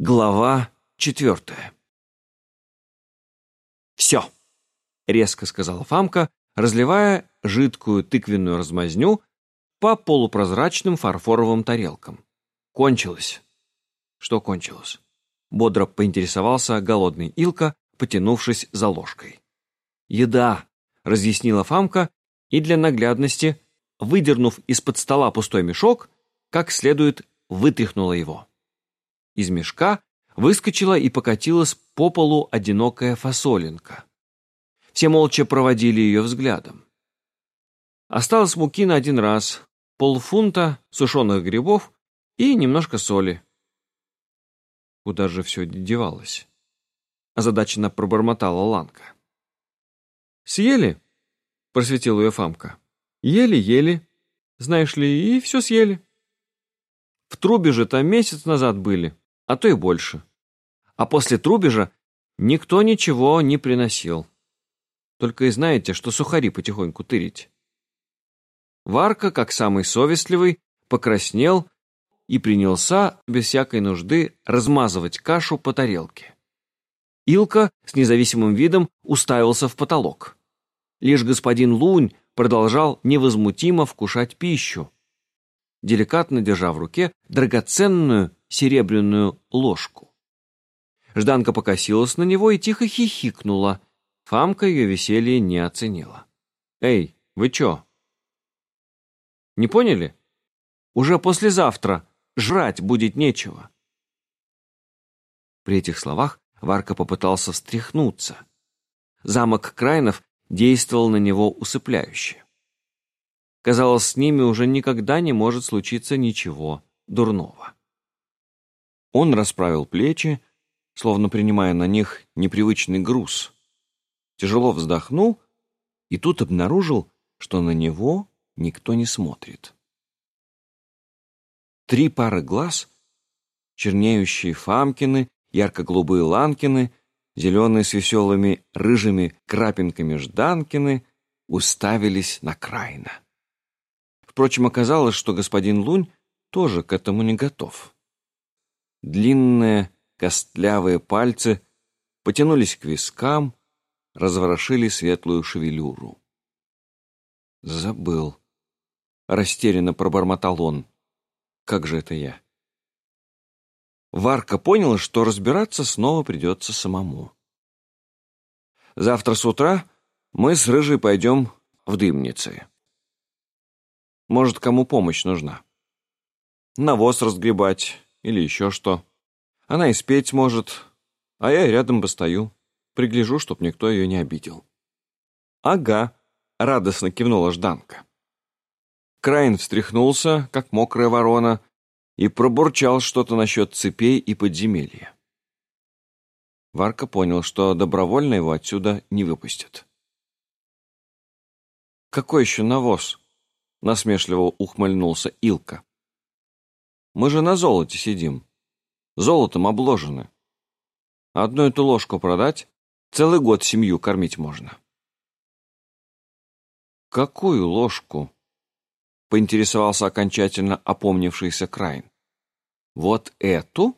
Глава четвертая. «Все!» — резко сказала Фамка, разливая жидкую тыквенную размазню по полупрозрачным фарфоровым тарелкам. «Кончилось!» «Что кончилось?» — бодро поинтересовался голодный Илка, потянувшись за ложкой. «Еда!» — разъяснила Фамка и для наглядности, выдернув из-под стола пустой мешок, как следует вытряхнула его. Из мешка выскочила и покатилась по полу одинокая фасолинка. Все молча проводили ее взглядом. Осталось муки на один раз, полфунта сушеных грибов и немножко соли. Куда же все девалось? Озадаченно пробормотала Ланка. «Съели?» — просветил ее Фамка. «Ели-ели. Знаешь ли, и все съели. В трубе же там месяц назад были а то и больше. А после трубежа никто ничего не приносил. Только и знаете, что сухари потихоньку тырить. Варка, как самый совестливый, покраснел и принялся, без всякой нужды, размазывать кашу по тарелке. Илка с независимым видом уставился в потолок. Лишь господин Лунь продолжал невозмутимо вкушать пищу, деликатно держа в руке драгоценную серебряную ложку. Жданка покосилась на него и тихо хихикнула. Фамка ее веселье не оценила. «Эй, вы чё?» «Не поняли? Уже послезавтра жрать будет нечего». При этих словах Варка попытался встряхнуться. Замок Крайнов действовал на него усыпляюще. Казалось, с ними уже никогда не может случиться ничего дурного. Он расправил плечи, словно принимая на них непривычный груз. Тяжело вздохнул и тут обнаружил, что на него никто не смотрит. Три пары глаз, чернеющие фамкины, ярко-голубые ланкины, зеленые с веселыми рыжими крапинками жданкины, уставились на Крайна. Впрочем, оказалось, что господин Лунь тоже к этому не готов. Длинные костлявые пальцы потянулись к вискам, разворошили светлую шевелюру. «Забыл», — растерянно пробормотал он. «Как же это я?» Варка понял, что разбираться снова придется самому. «Завтра с утра мы с Рыжей пойдем в дымницы. Может, кому помощь нужна? Навоз разгребать или еще что. Она и спеть может, а я рядом постою, пригляжу, чтоб никто ее не обидел. «Ага», — радостно кивнула Жданка. Крайн встряхнулся, как мокрая ворона, и пробурчал что-то насчет цепей и подземелья. Варка понял, что добровольно его отсюда не выпустят. «Какой еще навоз?» — насмешливо ухмыльнулся Илка. Мы же на золоте сидим. Золотом обложены. Одну эту ложку продать, целый год семью кормить можно. Какую ложку? Поинтересовался окончательно опомнившийся Крайн. Вот эту?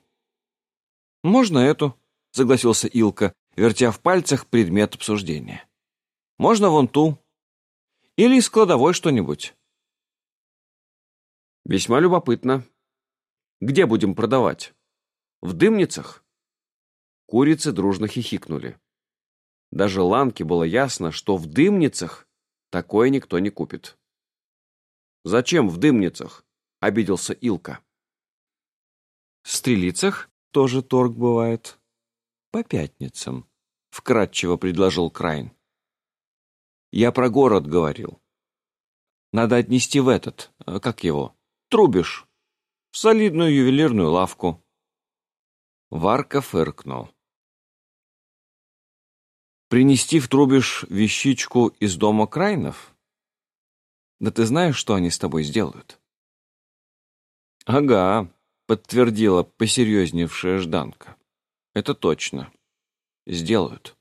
Можно эту, согласился Илка, вертя в пальцах предмет обсуждения. Можно вон ту. Или из кладовой что-нибудь. Весьма любопытно, где будем продавать? В дымницах?» Курицы дружно хихикнули. Даже Ланке было ясно, что в дымницах такое никто не купит. «Зачем в дымницах?» — обиделся Илка. «В стрелицах тоже торг бывает. По пятницам», — вкратчиво предложил Крайн. «Я про город говорил. Надо отнести в этот, э, как его, Трубиш в солидную ювелирную лавку. Варка фыркнул. Принести в трубиш вещичку из дома Крайнов? Да ты знаешь, что они с тобой сделают? Ага, подтвердила посерьезневшая Жданка. Это точно. Сделают.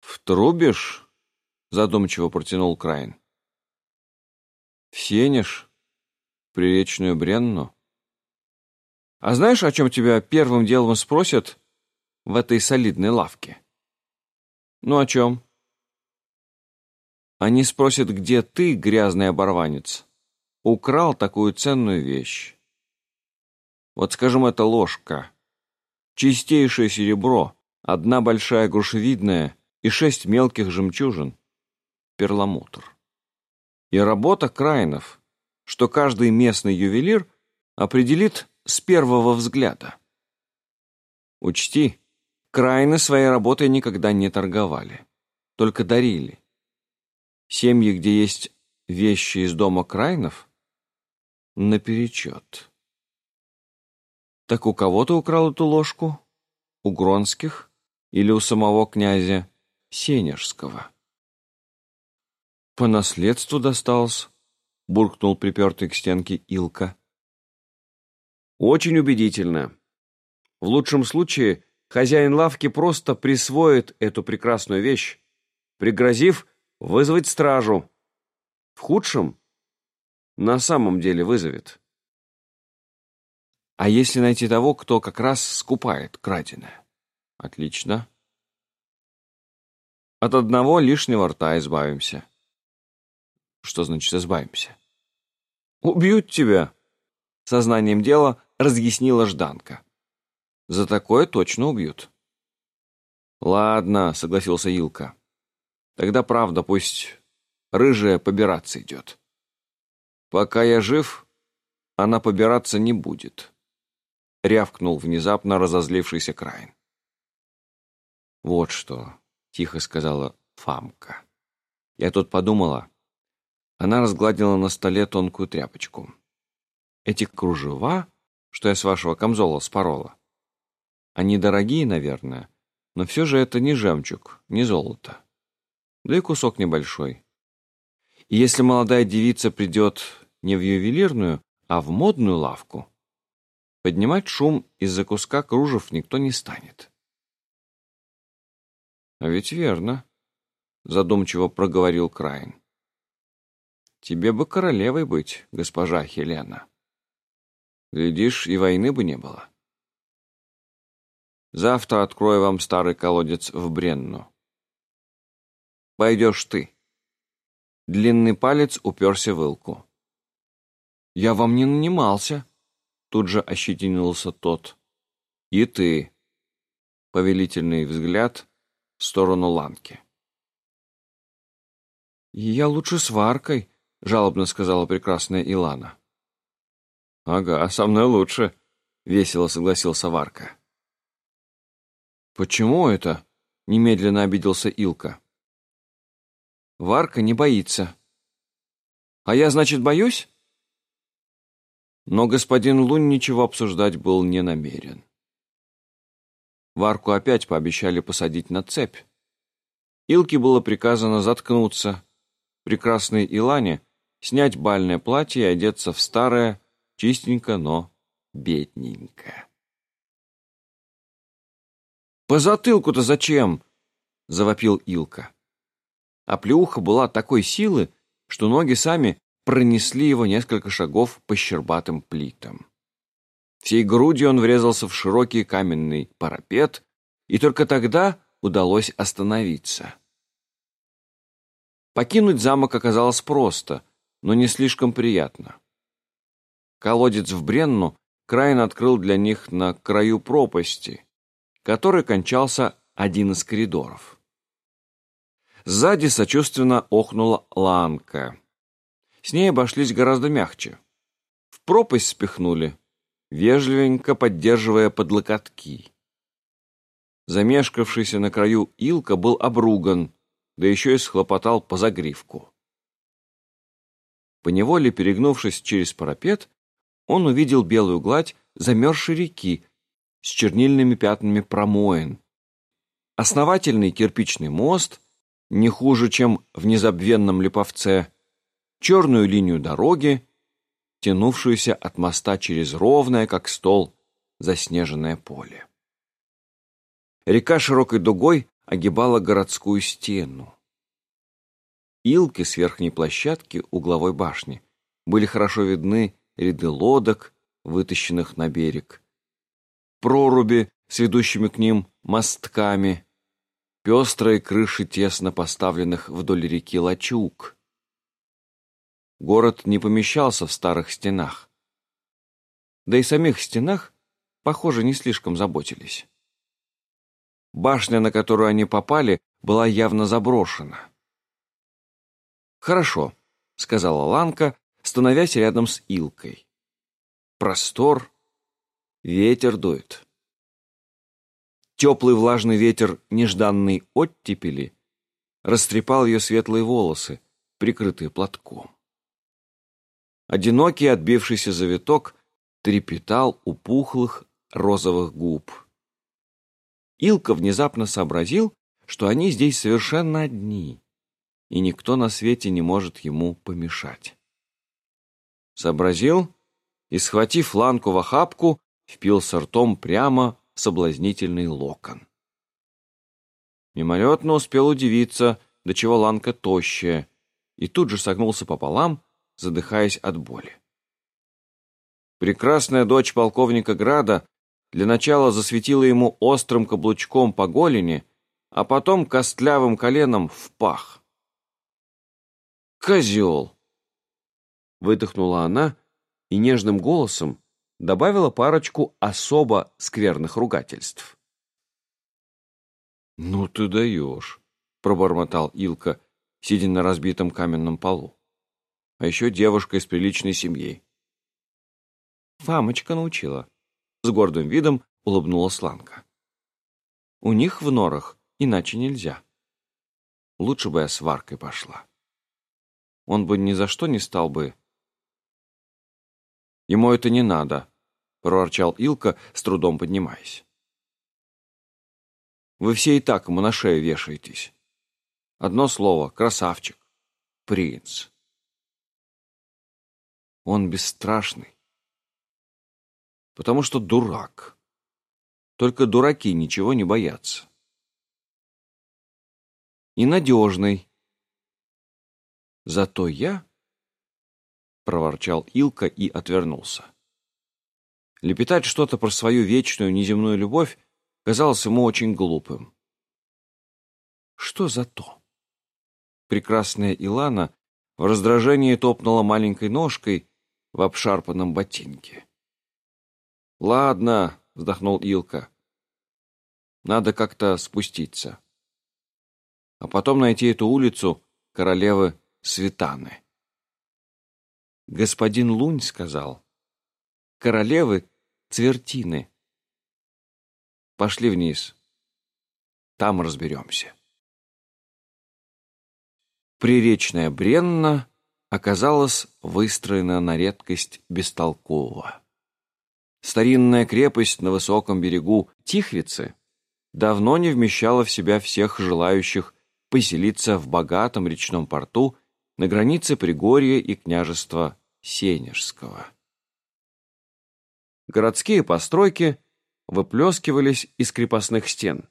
В трубиш? Задумчиво протянул Крайн. В сенеж? Приречную Бренну? А знаешь, о чем тебя первым делом спросят в этой солидной лавке? Ну, о чем? Они спросят, где ты, грязный оборванец, украл такую ценную вещь. Вот, скажем, это ложка. Чистейшее серебро, одна большая грушевидная и шесть мелких жемчужин. Перламутр. И работа Крайнов, что каждый местный ювелир определит с первого взгляда. Учти, Крайны своей работой никогда не торговали, только дарили. Семьи, где есть вещи из дома Крайнов, наперечет. Так у кого ты украл эту ложку? У Гронских или у самого князя Сенежского? По наследству достался, буркнул припертый к стенке Илка. Очень убедительно. В лучшем случае хозяин лавки просто присвоит эту прекрасную вещь, пригрозив вызвать стражу. В худшем на самом деле вызовет. А если найти того, кто как раз скупает краденое? Отлично. От одного лишнего рта избавимся. Что значит избавимся? Убьют тебя. Сознанием дела разъяснила Жданка. За такое точно убьют. Ладно, согласился Илка. Тогда правда, пусть рыжая побираться идет. Пока я жив, она побираться не будет. Рявкнул внезапно разозлившийся Крайн. Вот что, тихо сказала Фамка. Я тут подумала. Она разгладила на столе тонкую тряпочку. Эти кружева, что я с вашего камзола спорола, они дорогие, наверное, но все же это не жемчуг, не золото. Да и кусок небольшой. И если молодая девица придет не в ювелирную, а в модную лавку, поднимать шум из-за куска кружев никто не станет. А ведь верно, задумчиво проговорил Крайн. Тебе бы королевой быть, госпожа Хелена. Глядишь, и войны бы не было. Завтра открою вам старый колодец в Бренну. Пойдешь ты. Длинный палец уперся в Илку. «Я вам не нанимался», — тут же ощетинился тот. «И ты». Повелительный взгляд в сторону Ланки. «Я лучше с Варкой», — жалобно сказала прекрасная Илана. «Ага, со мной лучше», — весело согласился Варка. «Почему это?» — немедленно обиделся Илка. «Варка не боится». «А я, значит, боюсь?» Но господин Лунь ничего обсуждать был не намерен. Варку опять пообещали посадить на цепь. Илке было приказано заткнуться, прекрасной Илане снять бальное платье и одеться в старое, чистенько, но бедненько. «По затылку-то зачем?» — завопил Илка. А плюха была такой силы, что ноги сами пронесли его несколько шагов по щербатым плитам. Всей грудью он врезался в широкий каменный парапет, и только тогда удалось остановиться. Покинуть замок оказалось просто, но не слишком приятно. Колодец в Бренну Крайн открыл для них на краю пропасти, которой кончался один из коридоров. Сзади сочувственно охнула Ланка. С ней обошлись гораздо мягче. В пропасть спихнули, вежливенько поддерживая под локотки. Замешкавшийся на краю Илка был обруган, да еще и схлопотал по загривку. Поневоле перегнувшись через парапет, он увидел белую гладь замерзшей реки с чернильными пятнами промоин. Основательный кирпичный мост, не хуже, чем в незабвенном Липовце, черную линию дороги, тянувшуюся от моста через ровное, как стол, заснеженное поле. Река широкой дугой огибала городскую стену. Илки с верхней площадки угловой башни были хорошо видны ряды лодок, вытащенных на берег, проруби с ведущими к ним мостками, пестрые крыши тесно поставленных вдоль реки лачуг. Город не помещался в старых стенах. Да и самих стенах, похоже, не слишком заботились. Башня, на которую они попали, была явно заброшена. «Хорошо», — сказала Ланка, становясь рядом с Илкой. «Простор, ветер дует». Теплый влажный ветер нежданной оттепели растрепал ее светлые волосы, прикрытые платком. Одинокий отбившийся завиток трепетал у пухлых розовых губ. Илка внезапно сообразил, что они здесь совершенно одни, и никто на свете не может ему помешать. Сообразил и, схватив ланку в охапку, впился ртом прямо соблазнительный локон. Мимолетно успел удивиться, до чего ланка тощая, и тут же согнулся пополам, задыхаясь от боли. Прекрасная дочь полковника Града для начала засветила ему острым каблучком по голени, а потом костлявым коленом в пах. «Козел!» Выдохнула она и нежным голосом, добавила парочку особо скверных ругательств. «Ну ты даешь», — пробормотал Илка, сидя на разбитом каменном полу. «А еще девушка из приличной семьи». «Фамочка научила», — с гордым видом улыбнулась Ланка. «У них в норах иначе нельзя. Лучше бы я с Варкой пошла. Он бы ни за что не стал бы...» «Ему это не надо», — проворчал Илка, с трудом поднимаясь. «Вы все и так ему на шею вешаетесь. Одно слово — красавчик, принц. Он бесстрашный, потому что дурак. Только дураки ничего не боятся. И надежный. Зато я...» — проворчал Илка и отвернулся. Лепетать что-то про свою вечную неземную любовь казалось ему очень глупым. Что за то? Прекрасная Илана в раздражении топнула маленькой ножкой в обшарпанном ботинке. «Ладно», — вздохнул Илка, — «надо как-то спуститься. А потом найти эту улицу королевы Светаны». Господин Лунь сказал, «Королевы Цвертины. Пошли вниз. Там разберемся. Приречная Бренна оказалась выстроена на редкость бестолково. Старинная крепость на высоком берегу Тихвицы давно не вмещала в себя всех желающих поселиться в богатом речном порту на границе Пригорья и княжества Сенежского. Городские постройки выплескивались из крепостных стен.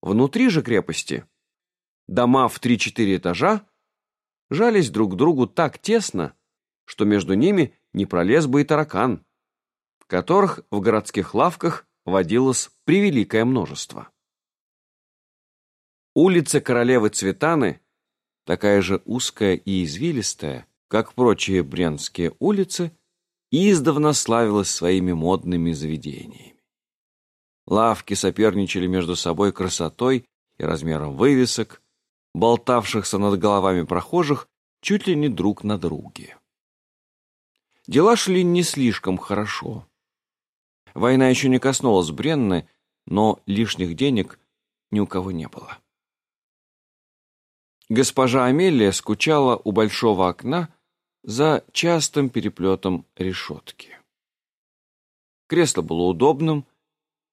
Внутри же крепости дома в 3-4 этажа жались друг к другу так тесно, что между ними не пролез бы и таракан, которых в городских лавках водилось превеликое множество. Улица королевы Цветаны, такая же узкая и извилистая, как прочие брянские улицы, издавна славилась своими модными заведениями. Лавки соперничали между собой красотой и размером вывесок, болтавшихся над головами прохожих чуть ли не друг на друге. Дела шли не слишком хорошо. Война еще не коснулась Бренны, но лишних денег ни у кого не было. Госпожа Амелия скучала у большого окна, за частым переплетом решетки. Кресло было удобным,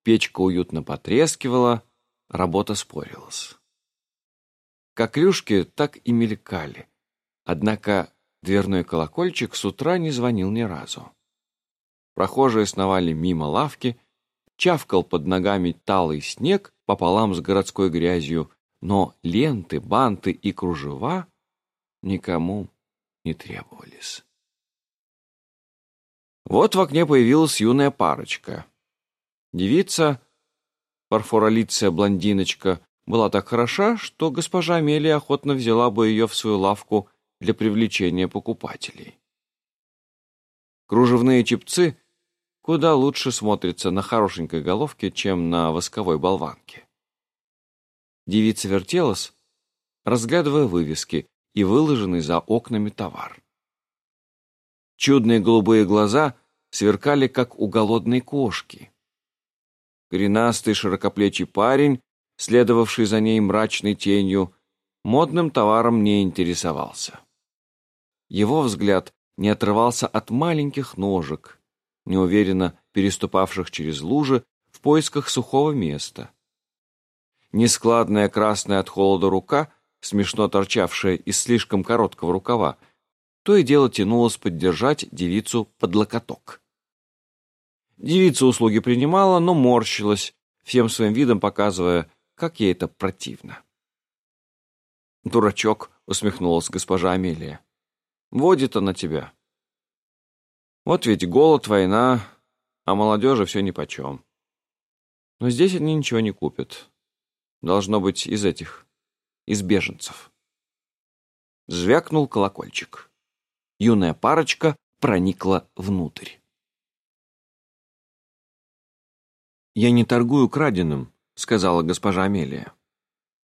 печка уютно потрескивала, работа спорилась. Коклюшки так и мелькали, однако дверной колокольчик с утра не звонил ни разу. Прохожие сновали мимо лавки, чавкал под ногами талый снег пополам с городской грязью, но ленты, банты и кружева никому не требовались. Вот в окне появилась юная парочка. Девица, фарфоролицая блондиночка, была так хороша, что госпожа Амелия охотно взяла бы ее в свою лавку для привлечения покупателей. Кружевные чепцы куда лучше смотрятся на хорошенькой головке, чем на восковой болванке. Девица вертелась, разглядывая вывески и выложенный за окнами товар. Чудные голубые глаза сверкали, как у голодной кошки. Коренастый широкоплечий парень, следовавший за ней мрачной тенью, модным товаром не интересовался. Его взгляд не отрывался от маленьких ножек, неуверенно переступавших через лужи в поисках сухого места. Нескладная красная от холода рука, смешно торчавшая из слишком короткого рукава, то и дело тянулось поддержать девицу под локоток. Девица услуги принимала, но морщилась, всем своим видом показывая, как ей это противно. «Дурачок», — усмехнулась госпожа Амелия. «Водит она тебя». «Вот ведь голод, война, а молодежи все нипочем. Но здесь они ничего не купят. Должно быть из этих, из беженцев». Звякнул колокольчик юная парочка проникла внутрь. «Я не торгую краденым», — сказала госпожа Амелия.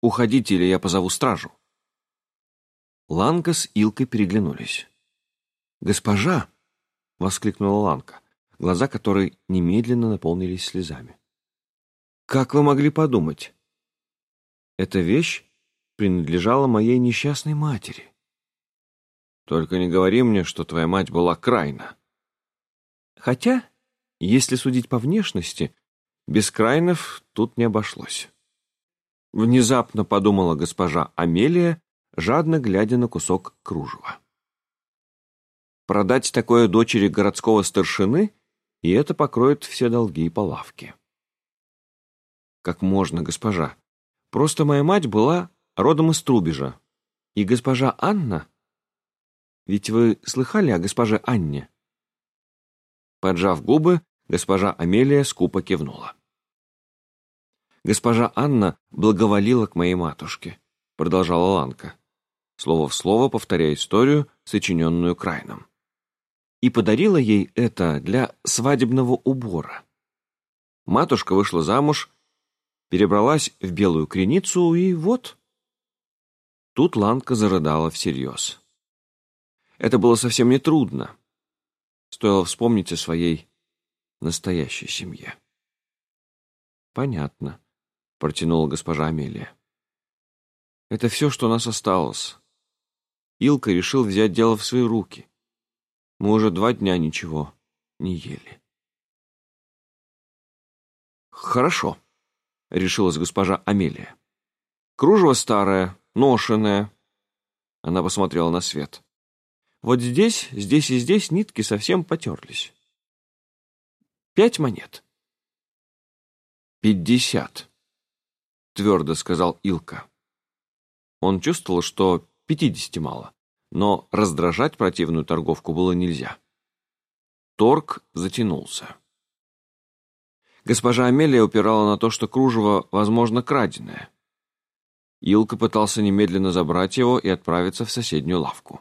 «Уходите, или я позову стражу». Ланка с Илкой переглянулись. «Госпожа!» — воскликнула Ланка, глаза которой немедленно наполнились слезами. «Как вы могли подумать? Эта вещь принадлежала моей несчастной матери. Только не говори мне, что твоя мать была крайна. Хотя, если судить по внешности, без крайнов тут не обошлось. Внезапно подумала госпожа Амелия, жадно глядя на кусок кружева. Продать такое дочери городского старшины, и это покроет все долги по лавке. Как можно, госпожа? Просто моя мать была родом из Трубежа, и госпожа Анна ведь вы слыхали о госпоже Анне?» Поджав губы, госпожа Амелия скупо кивнула. «Госпожа Анна благоволила к моей матушке», — продолжала Ланка, слово в слово повторяя историю, сочиненную Крайном. «И подарила ей это для свадебного убора. Матушка вышла замуж, перебралась в Белую Креницу, и вот...» Тут Ланка зарыдала всерьез. Это было совсем не трудно. Стоило вспомнить о своей настоящей семье. «Понятно», — протянула госпожа Амелия. «Это все, что у нас осталось. Илка решил взять дело в свои руки. Мы уже два дня ничего не ели». «Хорошо», — решилась госпожа Амелия. «Кружево старое, ношеное». Она посмотрела на свет. Вот здесь, здесь и здесь нитки совсем потерлись. Пять монет. Пятьдесят, твердо сказал Илка. Он чувствовал, что пятидесяти мало, но раздражать противную торговку было нельзя. Торг затянулся. Госпожа Амелия упирала на то, что кружево, возможно, краденое. Илка пытался немедленно забрать его и отправиться в соседнюю лавку.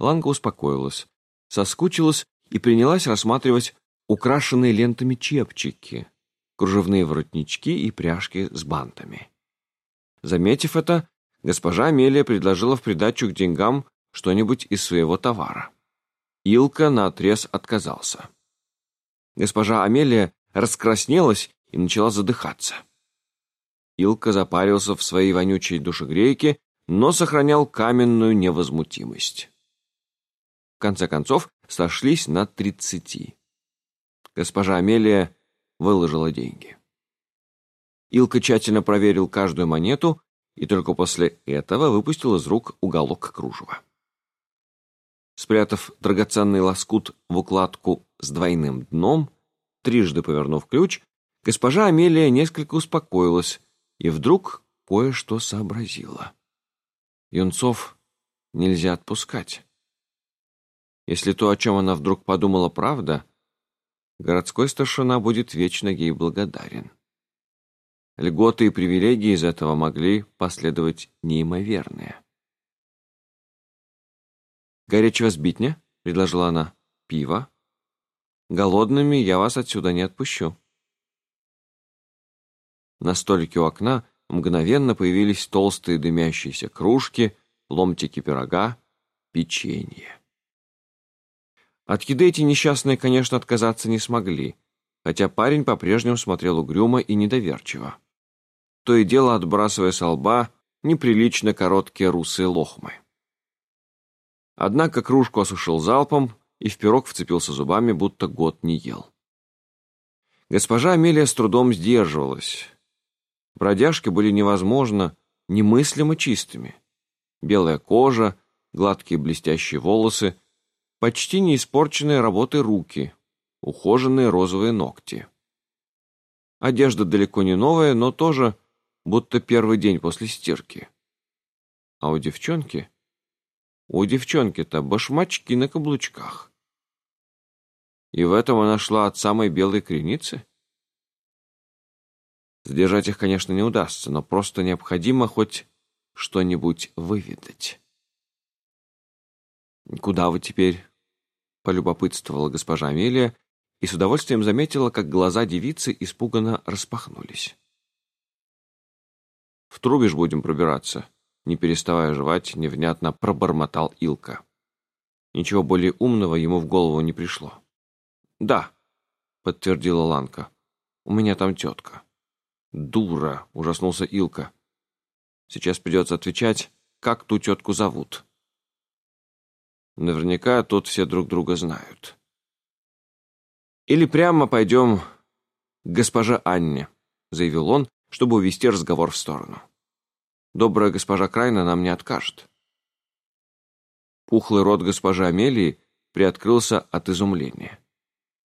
Ланга успокоилась, соскучилась и принялась рассматривать украшенные лентами чепчики, кружевные воротнички и пряжки с бантами. Заметив это, госпожа Амелия предложила в придачу к деньгам что-нибудь из своего товара. Илка наотрез отказался. Госпожа Амелия раскраснелась и начала задыхаться. Илка запарился в своей вонючей душегрейке, но сохранял каменную невозмутимость в конце концов сошлись на тридцати. Госпожа Амелия выложила деньги. Илка тщательно проверил каждую монету и только после этого выпустил из рук уголок кружева. Спрятав драгоценный лоскут в укладку с двойным дном, трижды повернув ключ, госпожа Амелия несколько успокоилась и вдруг кое-что сообразила. Юнцов нельзя отпускать. Если то, о чем она вдруг подумала, правда, городской старшина будет вечно ей благодарен. Льготы и привилегии из этого могли последовать неимоверные. «Горячего сбитня?» — предложила она. «Пиво? Голодными я вас отсюда не отпущу». На столике у окна мгновенно появились толстые дымящиеся кружки, ломтики пирога, печенье. От еды эти несчастные, конечно, отказаться не смогли, хотя парень по-прежнему смотрел угрюмо и недоверчиво. То и дело отбрасывая со лба неприлично короткие русые лохмы. Однако кружку осушил залпом и в пирог вцепился зубами, будто год не ел. Госпожа Амелия с трудом сдерживалась. Бродяжки были невозможно, немыслимо чистыми. Белая кожа, гладкие блестящие волосы, почти не испорченные работой руки, ухоженные розовые ногти. Одежда далеко не новая, но тоже будто первый день после стирки. А у девчонки у девчонки-то башмачки на каблучках. И в этом она шла от самой белой креницы? Сдержать их, конечно, не удастся, но просто необходимо хоть что-нибудь выведать. «Куда вы теперь?» — полюбопытствовала госпожа Амелия и с удовольствием заметила, как глаза девицы испуганно распахнулись. «В трубеж будем пробираться», не переставая жевать, невнятно пробормотал Илка. Ничего более умного ему в голову не пришло. «Да», — подтвердила Ланка, — «у меня там тетка». «Дура!» — ужаснулся Илка. «Сейчас придется отвечать, как ту тетку зовут». Наверняка тут все друг друга знают. «Или прямо пойдем к госпоже Анне», — заявил он, чтобы увести разговор в сторону. Добрая госпожа Крайна нам не откажет. Пухлый рот госпожи Амелии приоткрылся от изумления.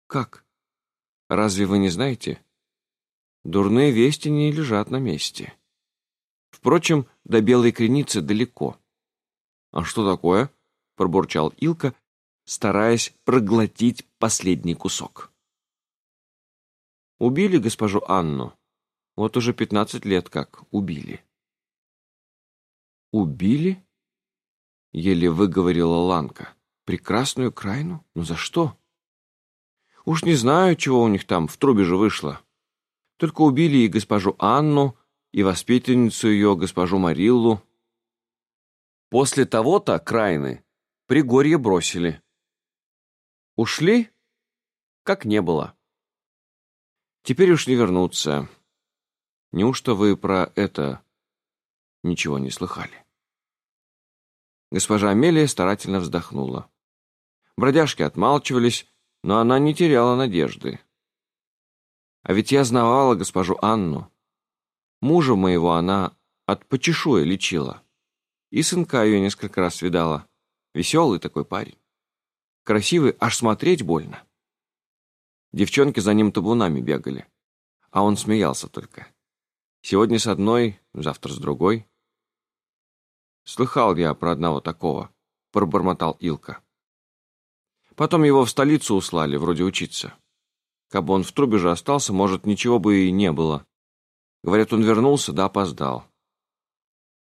«Как? Разве вы не знаете? Дурные вести не лежат на месте. Впрочем, до белой креницы далеко». «А что такое?» — пробурчал Илка, стараясь проглотить последний кусок. «Убили госпожу Анну. Вот уже пятнадцать лет как убили». «Убили?» — еле выговорила Ланка. «Прекрасную Крайну? Ну за что?» «Уж не знаю, чего у них там в трубе же вышло. Только убили и госпожу Анну, и воспитанницу ее, госпожу Мариллу. После того-то Крайны Пригорье бросили. Ушли, как не было. Теперь уж не вернуться. Неужто вы про это ничего не слыхали. Госпожа Амелия старательно вздохнула. Бродяжки отмалчивались, но она не теряла надежды. А ведь я знавала госпожу Анну. Мужа моего она от почешуя лечила. И сынка ее несколько раз видала. Веселый такой парень. Красивый, аж смотреть больно. Девчонки за ним табунами бегали. А он смеялся только. Сегодня с одной, завтра с другой. Слыхал я про одного такого, пробормотал Илка. Потом его в столицу услали, вроде учиться. Кабы он в трубе же остался, может, ничего бы и не было. Говорят, он вернулся, да опоздал.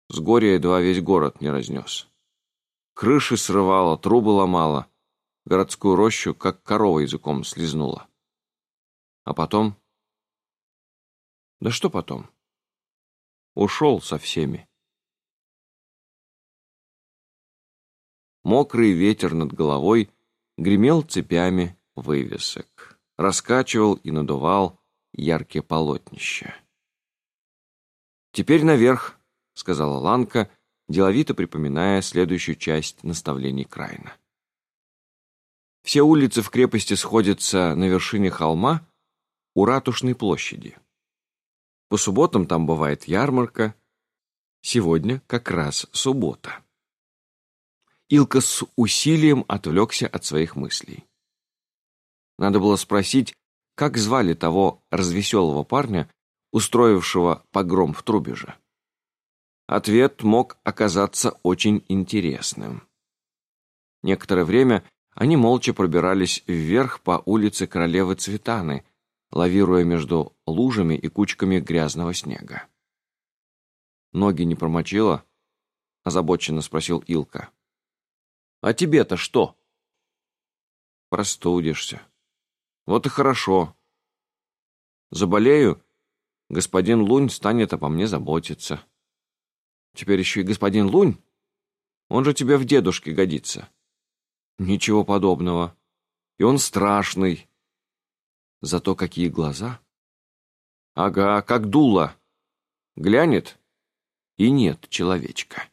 С горя едва весь город не разнес. Крыши срывало, трубы ломало, городскую рощу, как корова языком слезнула. А потом... Да что потом? Ушел со всеми. Мокрый ветер над головой гремел цепями вывесок, раскачивал и надувал яркие полотнища. «Теперь наверх», — сказала Ланка, деловито припоминая следующую часть наставлений Крайна. Все улицы в крепости сходятся на вершине холма у Ратушной площади. По субботам там бывает ярмарка. Сегодня как раз суббота. Илка с усилием отвлекся от своих мыслей. Надо было спросить, как звали того развеселого парня, устроившего погром в Трубеже. Ответ мог оказаться очень интересным. Некоторое время они молча пробирались вверх по улице Королевы Цветаны, лавируя между лужами и кучками грязного снега. «Ноги не промочила?» — озабоченно спросил Илка. «А тебе-то что?» «Простудишься. Вот и хорошо. Заболею, господин Лунь станет обо мне заботиться. Теперь еще и господин Лунь? Он же тебе в дедушке годится». Ничего подобного. И он страшный. Зато какие глаза. Ага, как дуло. Глянет, и нет человечка.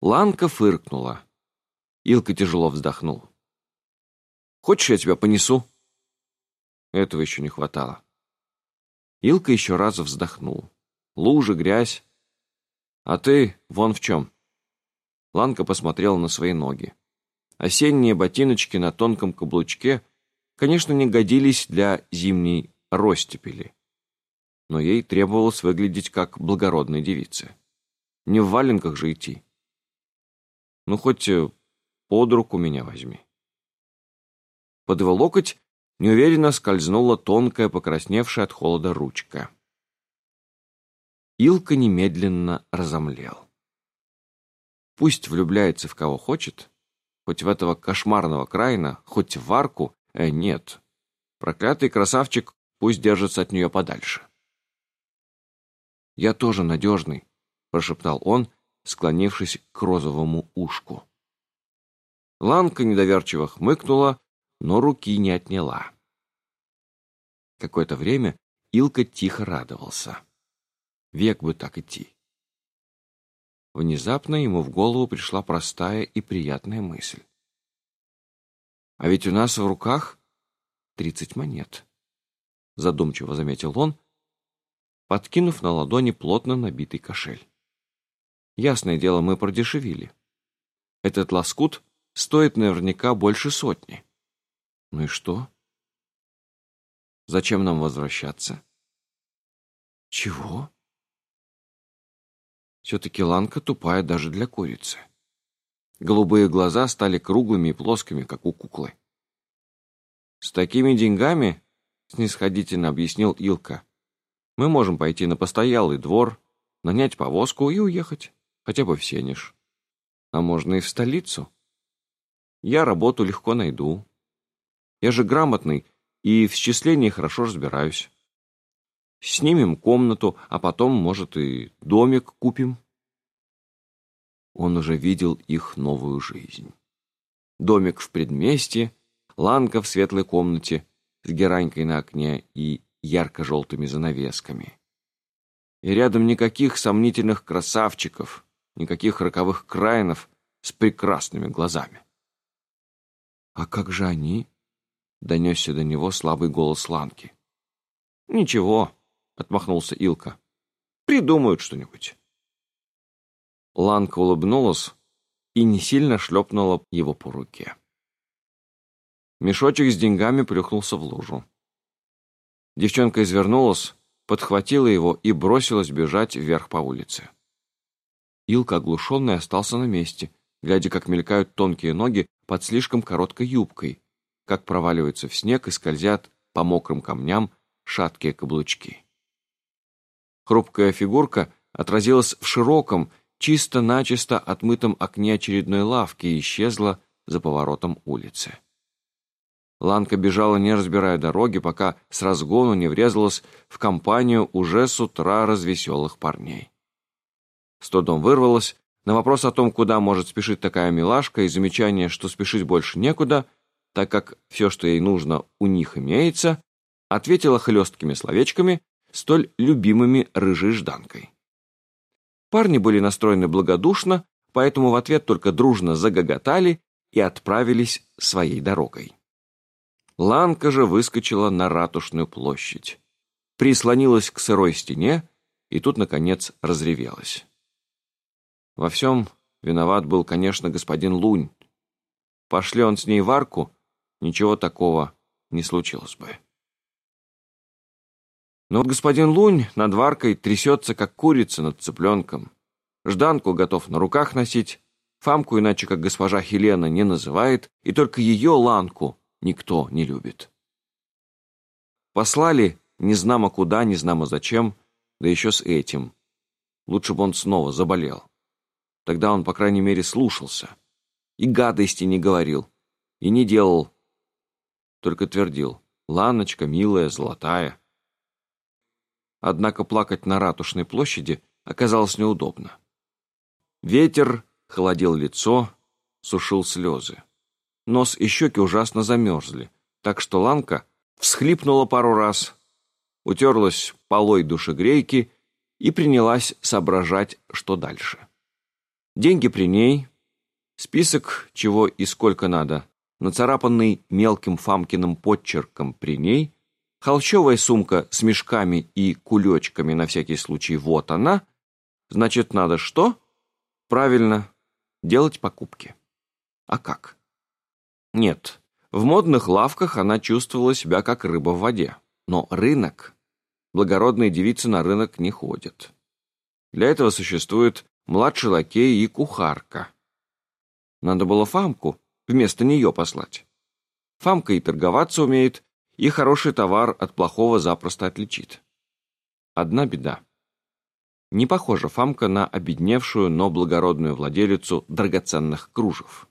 Ланка фыркнула. Илка тяжело вздохнул. «Хочешь, я тебя понесу?» Этого еще не хватало. Илка еще раз вздохнул. Лужа, грязь. А ты вон в чем. Ланка посмотрела на свои ноги. Осенние ботиночки на тонком каблучке, конечно, не годились для зимней ростепели. Но ей требовалось выглядеть как благородной девице. Не в валенках же идти. Ну, хоть э, под руку меня возьми. Под его локоть неуверенно скользнула тонкая, покрасневшая от холода ручка. Илка немедленно разомлел. Пусть влюбляется в кого хочет, Хоть в этого кошмарного Крайна, хоть в арку, э, нет. Проклятый красавчик пусть держится от нее подальше. «Я тоже надежный», — прошептал он, склонившись к розовому ушку. Ланка недоверчиво хмыкнула, но руки не отняла. Какое-то время Илка тихо радовался. Век бы так идти. Внезапно ему в голову пришла простая и приятная мысль. «А ведь у нас в руках тридцать монет», — задумчиво заметил он, подкинув на ладони плотно набитый кошель. «Ясное дело, мы продешевили. Этот лоскут стоит наверняка больше сотни. Ну и что? Зачем нам возвращаться?» «Чего?» Все-таки ланка тупая даже для курицы. Голубые глаза стали круглыми и плоскими, как у куклы. «С такими деньгами, — снисходительно объяснил Илка, — мы можем пойти на постоялый двор, нанять повозку и уехать, хотя бы в Сенеж. А можно и в столицу. Я работу легко найду. Я же грамотный и в счислении хорошо разбираюсь. Снимем комнату, а потом, может, и домик купим. Он уже видел их новую жизнь. Домик в предместье, ланка в светлой комнате с геранькой на окне и ярко-желтыми занавесками. И рядом никаких сомнительных красавчиков, никаких роковых краинов с прекрасными глазами. «А как же они?» — донесся до него слабый голос Ланки. «Ничего», отмахнулся Илка. Придумают что-нибудь. Ланка улыбнулась и не сильно шлепнула его по руке. Мешочек с деньгами плюхнулся в лужу. Девчонка извернулась, подхватила его и бросилась бежать вверх по улице. Илка, оглушенный, остался на месте, глядя, как мелькают тонкие ноги под слишком короткой юбкой, как проваливаются в снег и скользят по мокрым камням шаткие каблучки. Хрупкая фигурка отразилась в широком, чисто-начисто отмытом окне очередной лавки и исчезла за поворотом улицы. Ланка бежала, не разбирая дороги, пока с разгону не врезалась в компанию уже с утра развеселых парней. С трудом вырвалась, на вопрос о том, куда может спешить такая милашка, и замечание, что спешить больше некуда, так как все, что ей нужно, у них имеется, ответила хлесткими словечками столь любимыми рыжей жданкой. Парни были настроены благодушно, поэтому в ответ только дружно загоготали и отправились своей дорогой. Ланка же выскочила на ратушную площадь, прислонилась к сырой стене и тут, наконец, разревелась. Во всем виноват был, конечно, господин Лунь. Пошли он с ней в арку, ничего такого не случилось бы. Но вот господин Лунь над варкой трясется, как курица над цыпленком. Жданку готов на руках носить, Фамку иначе как госпожа Хелена не называет, и только ее Ланку никто не любит. Послали незнамо куда, незнамо зачем, да еще с этим. Лучше бы он снова заболел. Тогда он, по крайней мере, слушался. И гадости не говорил. И не делал. Только твердил. Ланочка, милая, золотая. Однако плакать на Ратушной площади оказалось неудобно. Ветер холодил лицо, сушил слезы. Нос и щеки ужасно замерзли, так что Ланка всхлипнула пару раз, утерлась полой душегрейки и принялась соображать, что дальше. Деньги при ней, список чего и сколько надо, нацарапанный мелким Фамкиным подчерком при ней, холщовая сумка с мешками и кулечками на всякий случай вот она, значит, надо что? Правильно, делать покупки. А как? Нет, в модных лавках она чувствовала себя как рыба в воде. Но рынок... Благородные девицы на рынок не ходят. Для этого существует младший лакей и кухарка. Надо было Фамку вместо нее послать. Фамка и торговаться умеет, и хороший товар от плохого запросто отличит. Одна беда. Не похожа Фамка на обедневшую, но благородную владелицу драгоценных кружев.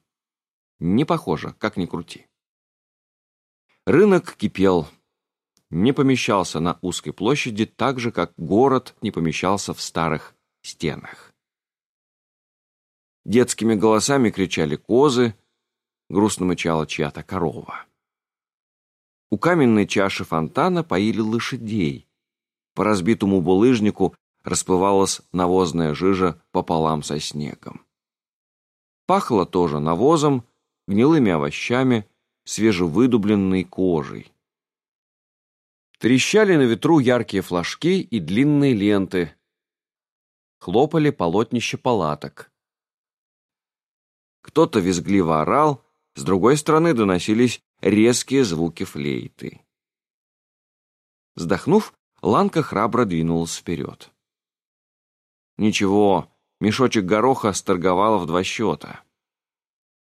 Не похожа, как ни крути. Рынок кипел, не помещался на узкой площади так же, как город не помещался в старых стенах. Детскими голосами кричали козы, грустно мычала чья-то корова. У каменной чаши фонтана поили лошадей. По разбитому булыжнику расплывалась навозная жижа пополам со снегом. Пахло тоже навозом, гнилыми овощами, свежевыдубленной кожей. Трещали на ветру яркие флажки и длинные ленты. Хлопали полотнища палаток. Кто-то визгливо орал, с другой стороны доносились резкие звуки флейты. Вздохнув, Ланка храбро двинулась вперед. Ничего, мешочек гороха сторговала в два счета.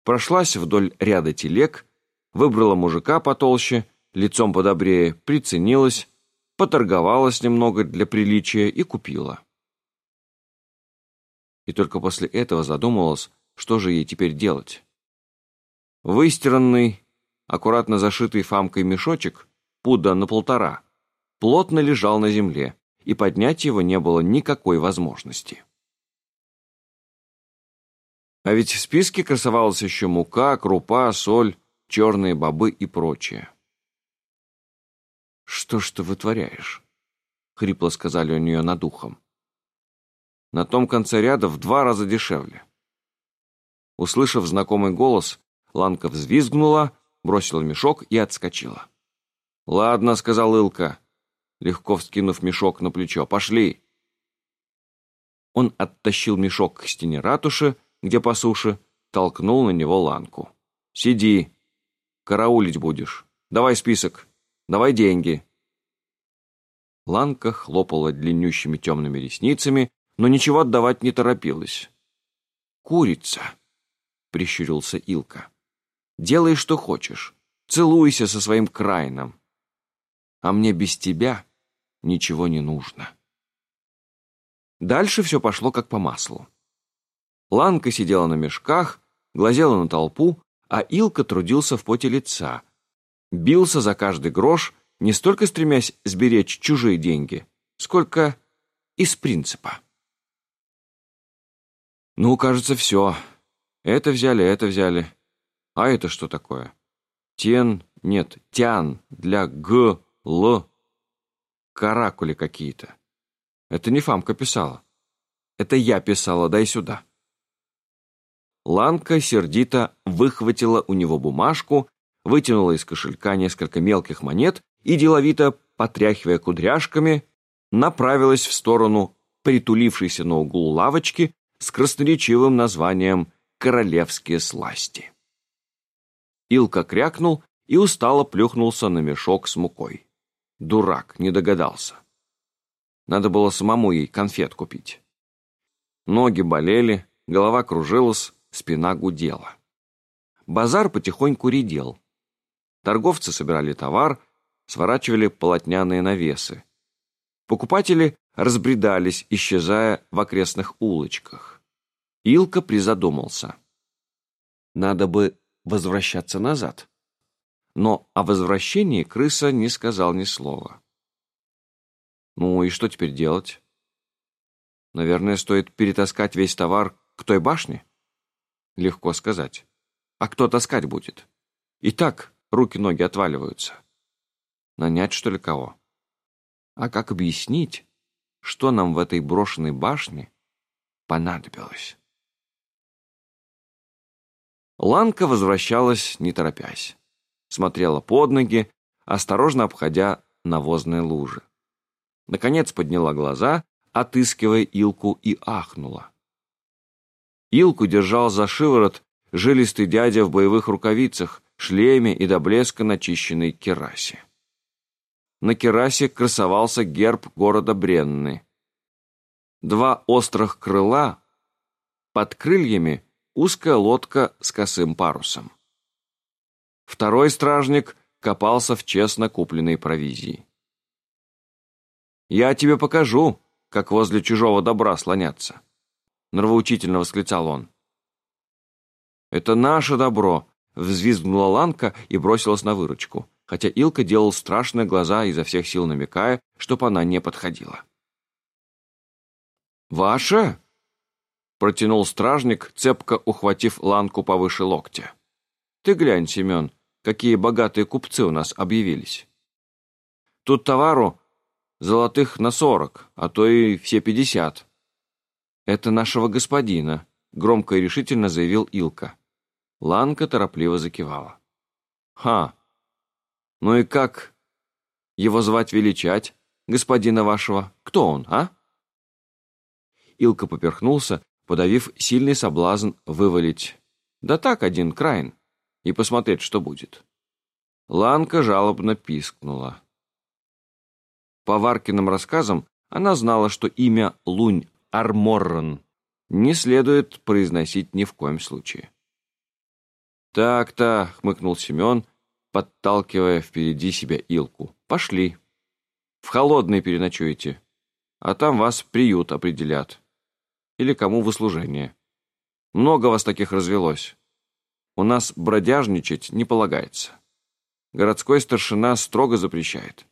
Прошлась вдоль ряда телег, выбрала мужика потолще, лицом подобрее, приценилась, поторговалась немного для приличия и купила. И только после этого задумалась, что же ей теперь делать? Выстиранный, аккуратно зашитый фамкой мешочек, пуда на полтора, плотно лежал на земле, и поднять его не было никакой возможности. А ведь в списке красовалась еще мука, крупа, соль, черные бобы и прочее. «Что ж ты вытворяешь?» — хрипло сказали у нее над ухом. На том конце ряда в два раза дешевле. Услышав знакомый голос, Ланка взвизгнула, бросила мешок и отскочила. «Ладно», — сказал Илка, легко вскинув мешок на плечо. «Пошли!» Он оттащил мешок к стене ратуши, где по суше, толкнул на него Ланку. «Сиди! Караулить будешь. Давай список. Давай деньги!» Ланка хлопала длиннющими темными ресницами, но ничего отдавать не торопилась. «Курица!» — прищурился Илка. «Делай, что хочешь. Целуйся со своим крайном. А мне без тебя ничего не нужно». Дальше все пошло как по маслу. Ланка сидела на мешках, глазела на толпу, а Илка трудился в поте лица. Бился за каждый грош, не столько стремясь сберечь чужие деньги, сколько из принципа. «Ну, кажется, все», это взяли, это взяли. А это что такое? Тен, нет, тян, для г, л. Каракули какие-то. Это не Фамка писала. Это я писала, дай сюда. Ланка сердито выхватила у него бумажку, вытянула из кошелька несколько мелких монет и, деловито потряхивая кудряшками, направилась в сторону притулившейся на углу лавочки с красноречивым названием королевские сласти. Илка крякнул и устало плюхнулся на мешок с мукой. Дурак, не догадался. Надо было самому ей конфет купить. Ноги болели, голова кружилась, спина гудела. Базар потихоньку редел. Торговцы собирали товар, сворачивали полотняные навесы. Покупатели разбредались, исчезая в окрестных улочках. Илка призадумался. Надо бы возвращаться назад. Но о возвращении крыса не сказал ни слова. Ну и что теперь делать? Наверное, стоит перетаскать весь товар к той башне? Легко сказать. А кто таскать будет? И так руки-ноги отваливаются. Нанять, что ли, кого? А как объяснить, что нам в этой брошенной башне понадобилось? Ланка возвращалась, не торопясь. Смотрела под ноги, осторожно обходя навозные лужи. Наконец подняла глаза, отыскивая Илку, и ахнула. Илку держал за шиворот жилистый дядя в боевых рукавицах, шлеме и до блеска начищенной керасе. На керасе красовался герб города Бренны. Два острых крыла, под крыльями узкая лодка с косым парусом. Второй стражник копался в честно купленной провизии. «Я тебе покажу, как возле чужого добра слоняться», — нравоучительно восклицал он. «Это наше добро!» — взвизгнула Ланка и бросилась на выручку, хотя Илка делал страшные глаза, изо всех сил намекая, чтоб она не подходила. «Ваше?» — протянул стражник, цепко ухватив Ланку повыше локтя. «Ты глянь, Семен, какие богатые купцы у нас объявились. Тут товару золотых на сорок, а то и все пятьдесят». «Это нашего господина», — громко и решительно заявил Илка. Ланка торопливо закивала. «Ха! Ну и как его звать величать, господина вашего? Кто он, а?» Илка поперхнулся, подавив сильный соблазн вывалить. «Да так, один Крайн, и посмотреть, что будет». Ланка жалобно пискнула. По Варкиным рассказам она знала, что имя Лунь Арморрон не следует произносить ни в коем случае. «Так-то», — хмыкнул Семен, подталкивая впереди себя Илку. «Пошли. В холодной переночуете, а там вас приют определят. Или кому в услужение. Много вас таких развелось. У нас бродяжничать не полагается. Городской старшина строго запрещает».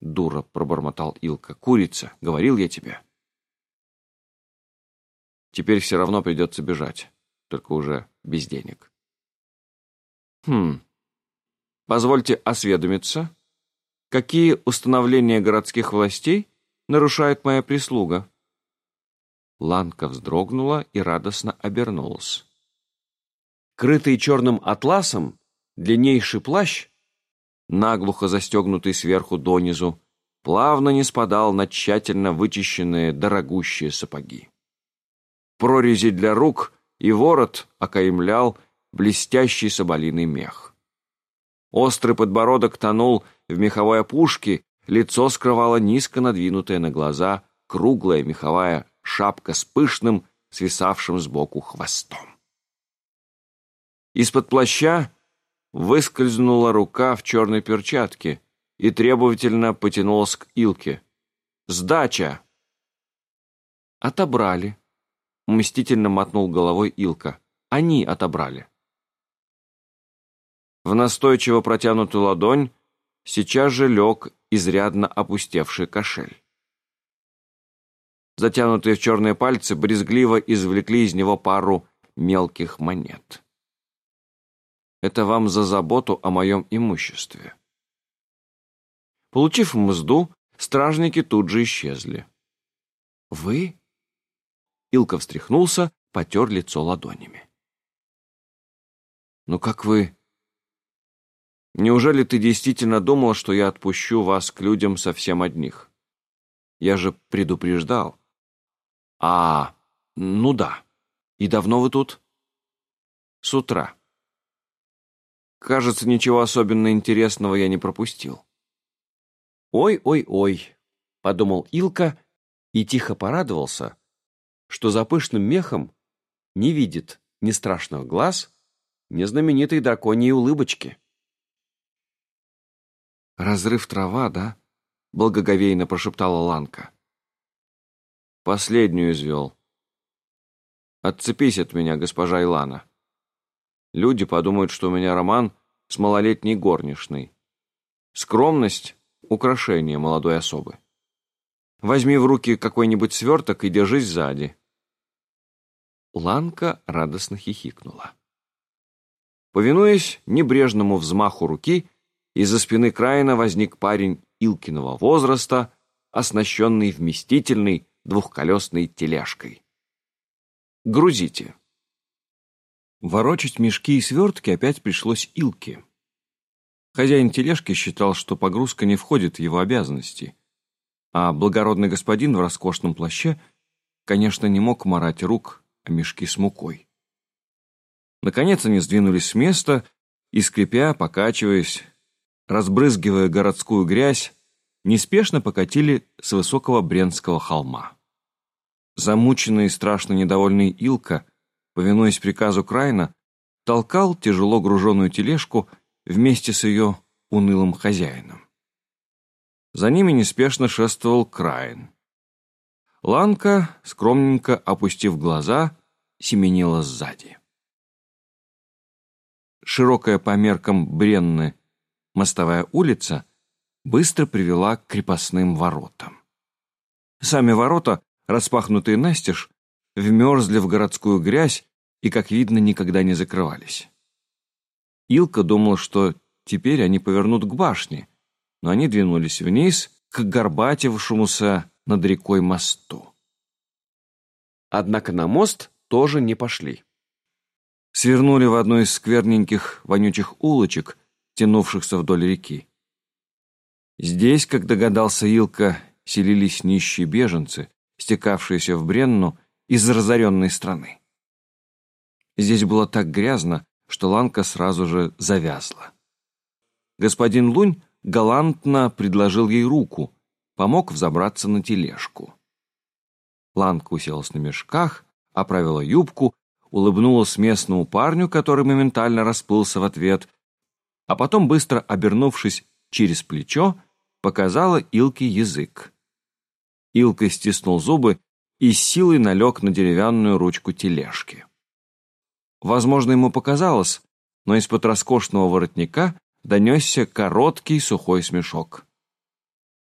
«Дура», — пробормотал Илка. «Курица, говорил я тебе». Теперь все равно придется бежать только уже без денег. Хм. Позвольте осведомиться, какие установления городских властей нарушает моя прислуга? Ланка вздрогнула и радостно обернулась. Крытый черным атласом, длиннейший плащ, наглухо застегнутый сверху донизу, плавно не спадал на тщательно вычищенные дорогущие сапоги. Прорези для рук и ворот окаймлял блестящий соболиный мех. Острый подбородок тонул в меховой опушке, лицо скрывало низко надвинутая на глаза круглая меховая шапка с пышным, свисавшим сбоку хвостом. Из-под плаща выскользнула рука в черной перчатке и требовательно потянулась к Илке. «Сдача!» «Отобрали», Мстительно мотнул головой Илка. Они отобрали. В настойчиво протянутую ладонь сейчас же лег изрядно опустевший кошель. Затянутые в черные пальцы брезгливо извлекли из него пару мелких монет. Это вам за заботу о моем имуществе. Получив мзду, стражники тут же исчезли. «Вы?» Илка встряхнулся, потер лицо ладонями. «Ну как вы...» «Неужели ты действительно думал, что я отпущу вас к людям совсем одних? Я же предупреждал». «А, ну да. И давно вы тут?» «С утра». «Кажется, ничего особенно интересного я не пропустил». «Ой-ой-ой», — подумал Илка и тихо порадовался, что за пышным мехом не видит ни страшных глаз, ни знаменитой драконьей улыбочки. «Разрыв трава, да?» — благоговейно прошептала Ланка. «Последнюю извел. Отцепись от меня, госпожа Илана. Люди подумают, что у меня роман с малолетней горничной. Скромность — украшение молодой особы. Возьми в руки какой-нибудь сверток и держись сзади». Ланка радостно хихикнула. Повинуясь небрежному взмаху руки, из-за спины Краина возник парень Илкиного возраста, оснащенный вместительной двухколесной тележкой. «Грузите». Ворочать мешки и свертки опять пришлось Илке. Хозяин тележки считал, что погрузка не входит в его обязанности, а благородный господин в роскошном плаще, конечно, не мог марать рук о мешки с мукой. Наконец они сдвинулись с места и, скрипя, покачиваясь, разбрызгивая городскую грязь, неспешно покатили с высокого Бренского холма. Замученный и страшно недовольный Илка, повинуясь приказу Крайна, толкал тяжело груженную тележку вместе с ее унылым хозяином. За ними неспешно шествовал Крайн. Ланка, скромненько опустив глаза, семенила сзади. Широкая по меркам Бренны мостовая улица быстро привела к крепостным воротам. Сами ворота, распахнутые настежь, вмерзли в городскую грязь и, как видно, никогда не закрывались. Илка думал, что теперь они повернут к башне, но они двинулись вниз к горбатившемуся над рекой мосту. Однако на мост тоже не пошли. Свернули в одну из скверненьких вонючих улочек, тянувшихся вдоль реки. Здесь, как догадался Илка, селились нищие беженцы, стекавшиеся в Бренну из разоренной страны. Здесь было так грязно, что Ланка сразу же завязла. Господин Лунь галантно предложил ей руку, помог взобраться на тележку. Ланка уселась на мешках, оправила юбку, улыбнулась местному парню, который моментально расплылся в ответ, а потом, быстро обернувшись через плечо, показала Илке язык. Илка стиснул зубы и с силой налег на деревянную ручку тележки. Возможно, ему показалось, но из-под роскошного воротника донесся короткий сухой смешок.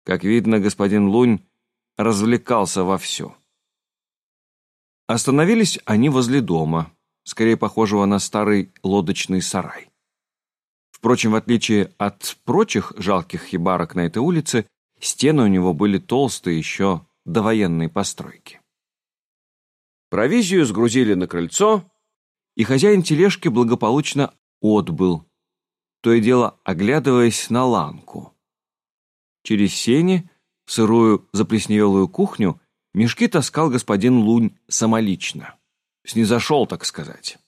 Как видно, господин Лунь развлекался вовсю. Остановились они возле дома, скорее похожего на старый лодочный сарай. Впрочем, в отличие от прочих жалких хибарок на этой улице, стены у него были толстые еще до военной постройки. Провизию сгрузили на крыльцо, и хозяин тележки благополучно отбыл, то и дело оглядываясь на ланку. Через сени, в сырую заплесневелую кухню, мешки таскал господин Лунь самолично. Снизошел, так сказать.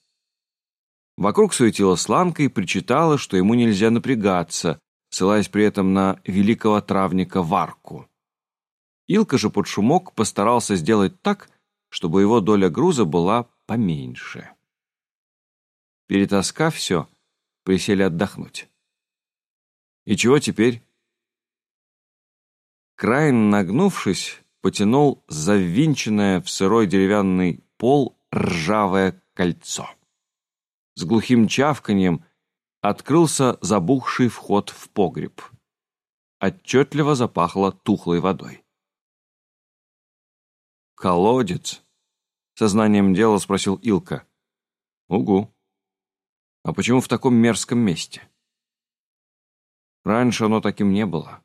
Вокруг суетилась Ланка и причитала, что ему нельзя напрягаться, ссылаясь при этом на великого травника Варку. Илка же под шумок постарался сделать так, чтобы его доля груза была поменьше. Перетаскав все, присели отдохнуть. И чего теперь? Крайн, нагнувшись, потянул завинченное в сырой деревянный пол ржавое кольцо. С глухим чавканьем открылся забухший вход в погреб. Отчетливо запахло тухлой водой. «Колодец?» — сознанием дела спросил Илка. «Угу. А почему в таком мерзком месте?» Раньше оно таким не было.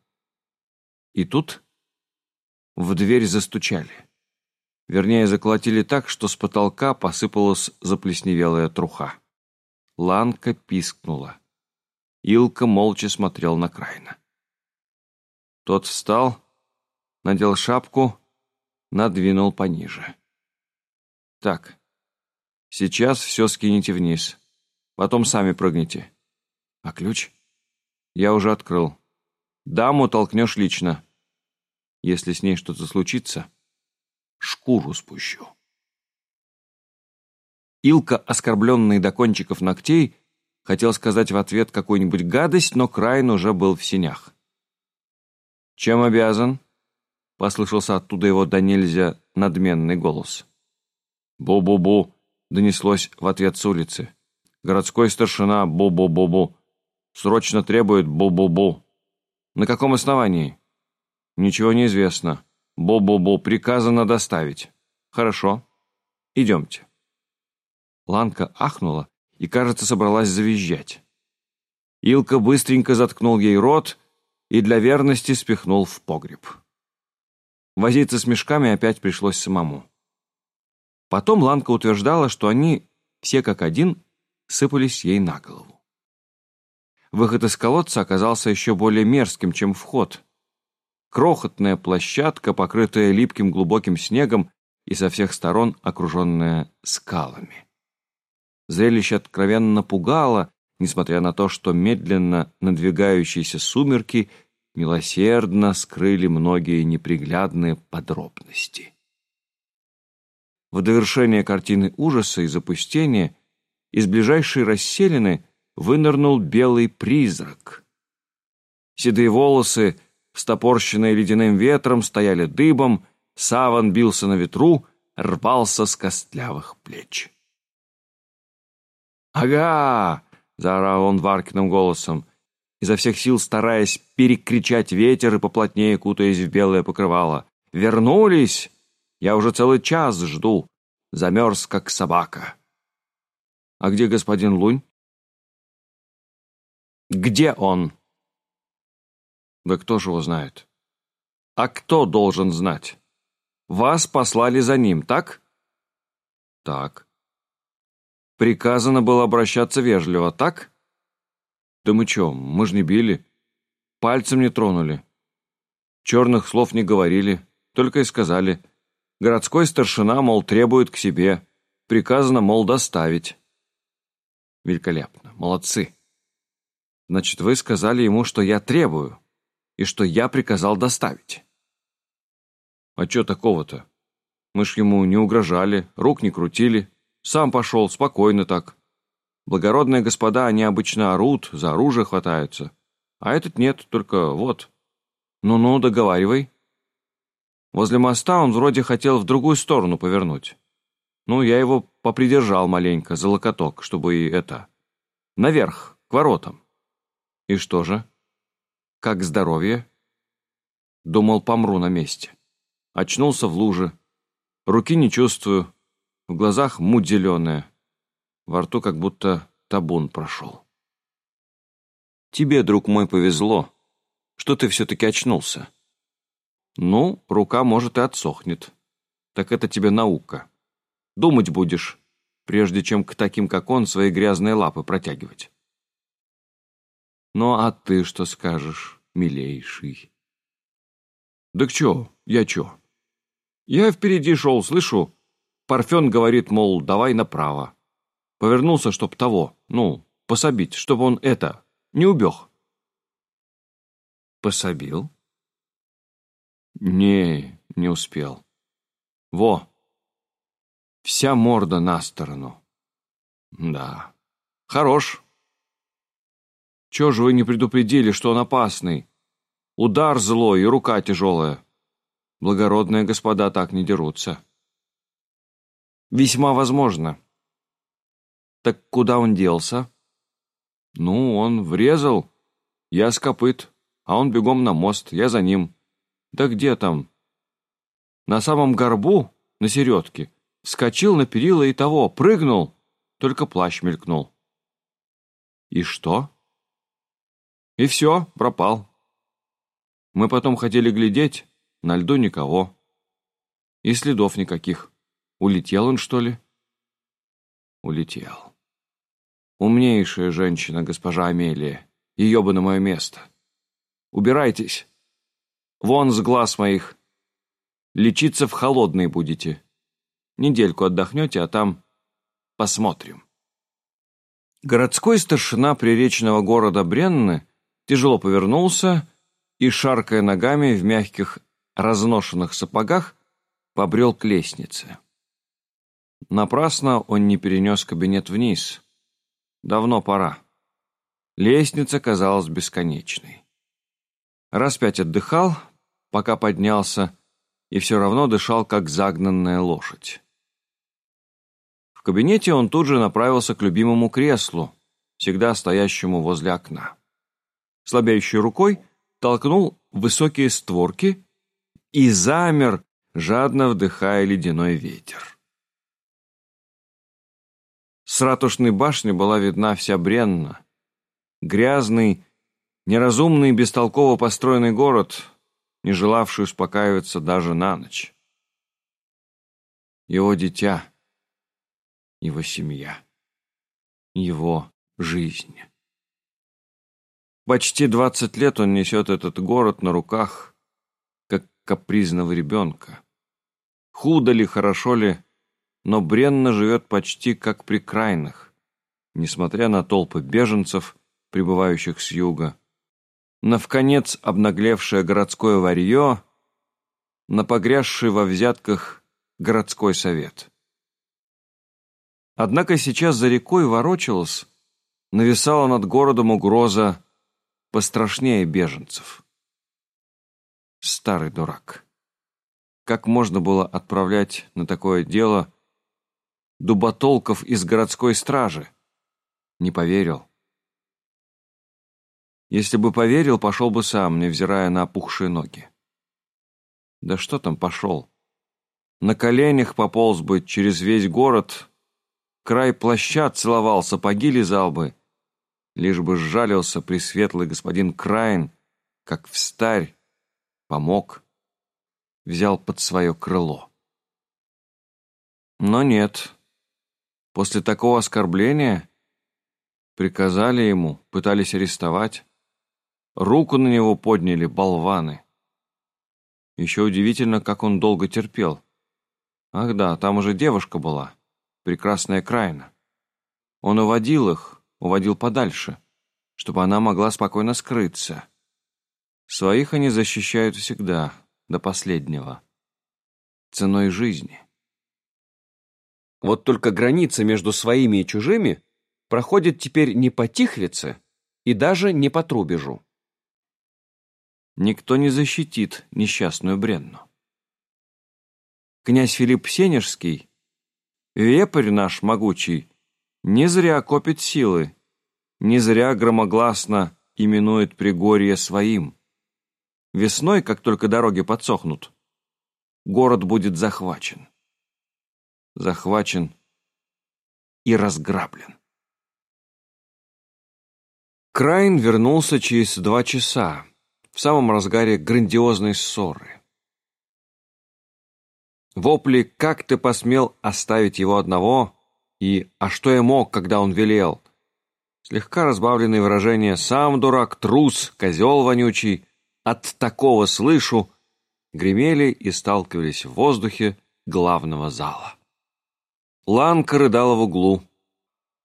И тут в дверь застучали. Вернее, заколотили так, что с потолка посыпалась заплесневелая труха. Ланка пискнула. Илка молча смотрел на Крайна. Тот встал, надел шапку, надвинул пониже. «Так, сейчас все скинете вниз, потом сами прыгните. А ключ? Я уже открыл. Даму толкнешь лично. Если с ней что-то случится, шкуру спущу». Илка, оскорбленный до кончиков ногтей, хотел сказать в ответ какую-нибудь гадость, но Крайн уже был в синях. «Чем обязан?» — послышался оттуда его до надменный голос. «Бу-бу-бу!» — донеслось в ответ с улицы. «Городской старшина бу-бу-бу-бу! Срочно требует бу-бу-бу!» «На каком основании?» «Ничего не известно. Бу-бу-бу, приказано доставить». «Хорошо. Идемте». Ланка ахнула и, кажется, собралась завизжать. Илка быстренько заткнул ей рот и для верности спихнул в погреб. Возиться с мешками опять пришлось самому. Потом Ланка утверждала, что они, все как один, сыпались ей на голову. Выход из колодца оказался еще более мерзким, чем вход. Крохотная площадка, покрытая липким глубоким снегом и со всех сторон окруженная скалами. Зрелище откровенно пугало, несмотря на то, что медленно надвигающиеся сумерки милосердно скрыли многие неприглядные подробности. В довершение картины ужаса и запустения из ближайшей расселины вынырнул белый призрак. Седые волосы, встопорщенные ледяным ветром, стояли дыбом, саван бился на ветру, рвался с костлявых плеч. «Ага!» — заорал он Варкиным голосом, изо всех сил стараясь перекричать ветер и поплотнее кутаясь в белое покрывало. «Вернулись! Я уже целый час жду. Замерз, как собака». «А где господин Лунь?» «Где он?» «Да кто же его знает?» «А кто должен знать? Вас послали за ним, так?» «Так». «Приказано было обращаться вежливо, так?» «Да мы чё, мы ж не били. Пальцем не тронули. Черных слов не говорили, только и сказали. Городской старшина, мол, требует к себе. Приказано, мол, доставить». «Великолепно, молодцы. Значит, вы сказали ему, что я требую, и что я приказал доставить». «А чё такого-то? Мы ж ему не угрожали, рук не крутили. Сам пошел, спокойно так». Благородные господа, они обычно орут, за оружие хватаются. А этот нет, только вот. Ну-ну, договаривай. Возле моста он вроде хотел в другую сторону повернуть. Ну, я его попридержал маленько, за локоток, чтобы и это... Наверх, к воротам. И что же? Как здоровье? Думал, помру на месте. Очнулся в луже. Руки не чувствую. В глазах муть зеленая. Во рту как будто табун прошел. Тебе, друг мой, повезло, что ты все-таки очнулся. Ну, рука, может, и отсохнет. Так это тебе наука. Думать будешь, прежде чем к таким, как он, свои грязные лапы протягивать. Ну, а ты что скажешь, милейший? Да к чё, я чё? Я впереди шел, слышу, Парфен говорит, мол, давай направо. Повернулся, чтоб того, ну, пособить, чтобы он это, не убег. Пособил? Не, не успел. Во! Вся морда на сторону. Да. Хорош. Чего же вы не предупредили, что он опасный? Удар злой и рука тяжелая. Благородные господа так не дерутся. Весьма возможно. «Так куда он делся?» «Ну, он врезал. Я с копыт, а он бегом на мост, я за ним. Да где там?» «На самом горбу, на середке, скочил на перила и того, прыгнул, только плащ мелькнул». «И что?» «И все, пропал. Мы потом хотели глядеть, на льду никого. И следов никаких. Улетел он, что ли?» «Улетел». Умнейшая женщина, госпожа Амелия. Ее бы на мое место. Убирайтесь. Вон с глаз моих. Лечиться в холодной будете. Недельку отдохнете, а там посмотрим. Городской старшина приречного города Бренны тяжело повернулся и, шаркая ногами в мягких разношенных сапогах, побрел к лестнице. Напрасно он не перенес кабинет вниз. Давно пора. Лестница казалась бесконечной. Раз пять отдыхал, пока поднялся, и все равно дышал, как загнанная лошадь. Кабинете он тут же направился к любимому креслу, всегда стоящему возле окна. Слабеющей рукой толкнул высокие створки и замер, жадно вдыхая ледяной ветер. С ратушной башни была видна вся Бренна. Грязный, неразумный, бестолково построенный город, не желавший успокаиваться даже на ночь. Его дитя, его семья, его жизнь. Почти двадцать лет он несет этот город на руках, как капризного ребенка. Худо ли, хорошо ли, но бренно живет почти как при крайных, несмотря на толпы беженцев, прибывающих с юга, на вконец обнаглевшее городское варье, на погрязший во взятках городской совет. Однако сейчас за рекой ворочалась, нависала над городом угроза пострашнее беженцев. Старый дурак. Как можно было отправлять на такое дело дуботолков из городской стражи? Не поверил. Если бы поверил, пошел бы сам, невзирая на опухшие ноги. Да что там пошел? На коленях пополз бы через весь город, край плаща целовал, сапоги лизал бы, лишь бы сжалился пресветлый господин Крайн, как встарь, помог, взял под свое крыло. Но нет, после такого оскорбления приказали ему, пытались арестовать, руку на него подняли болваны. Еще удивительно, как он долго терпел. Ах да, там уже девушка была, прекрасная Крайна. Он уводил их, уводил подальше, чтобы она могла спокойно скрыться. Своих они защищают всегда, до последнего. Ценой жизни. Вот только граница между своими и чужими проходит теперь не по Тихвице и даже не по Трубежу. Никто не защитит несчастную Бренну. Князь Филипп Сенежский, вепрь наш могучий, не зря копит силы, не зря громогласно именует Пригорье своим. Весной, как только дороги подсохнут, город будет захвачен. Захвачен и разграблен. Крайн вернулся через два часа, в самом разгаре грандиозной ссоры. Вопли «Как ты посмел оставить его одного?» и «А что я мог, когда он велел?» Слегка разбавленные выражения «Сам дурак, трус, козел вонючий», «От такого слышу» гремели и сталкивались в воздухе главного зала. Ланка рыдала в углу.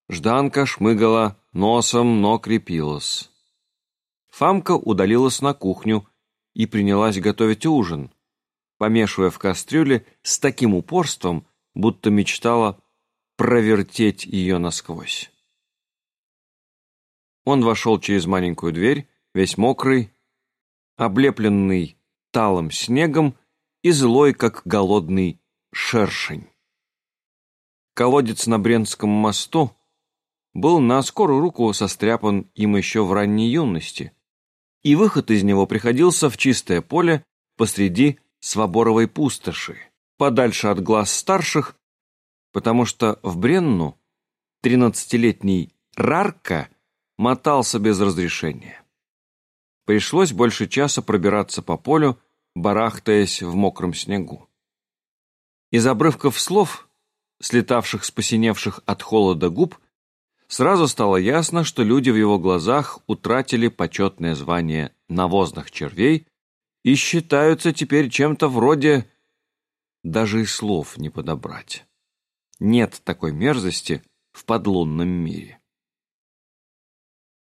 Жданка шмыгала носом, но крепилась. Фамка удалилась на кухню и принялась готовить ужин, помешивая в кастрюле с таким упорством, будто мечтала провертеть ее насквозь. Он вошел через маленькую дверь, весь мокрый, облепленный талым снегом и злой, как голодный шершень. Колодец на Бренском мосту был на скорую руку состряпан им еще в ранней юности, и выход из него приходился в чистое поле посреди своборовой пустоши, подальше от глаз старших потому что в Бренну тринадцатилетний Рарка мотался без разрешения. Пришлось больше часа пробираться по полю, барахтаясь в мокром снегу. Из обрывков слов, слетавших с посиневших от холода губ, сразу стало ясно, что люди в его глазах утратили почетное звание навозных червей и считаются теперь чем-то вроде даже и слов не подобрать. Нет такой мерзости в подлунном мире.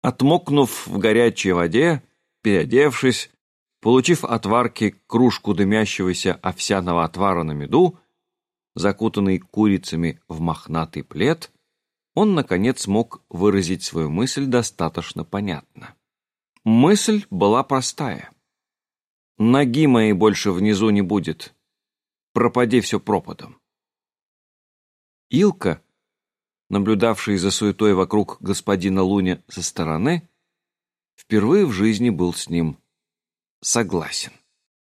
Отмокнув в горячей воде, переодевшись, получив от варки кружку дымящегося овсяного отвара на меду, закутанный курицами в мохнатый плед, он, наконец, смог выразить свою мысль достаточно понятно. Мысль была простая. «Ноги моей больше внизу не будет. Пропади все пропадом». Илка, наблюдавший за суетой вокруг господина Луня со стороны, впервые в жизни был с ним согласен.